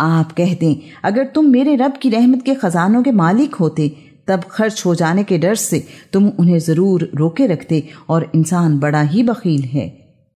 आप कह दें अगर तुम मेरे रब की रहमत के खजानों के मालिक होते, तब खर्च हो जाने के डर से तुम उन्हें ज़रूर रोके रखते और इंसान बड़ा ही बकील है।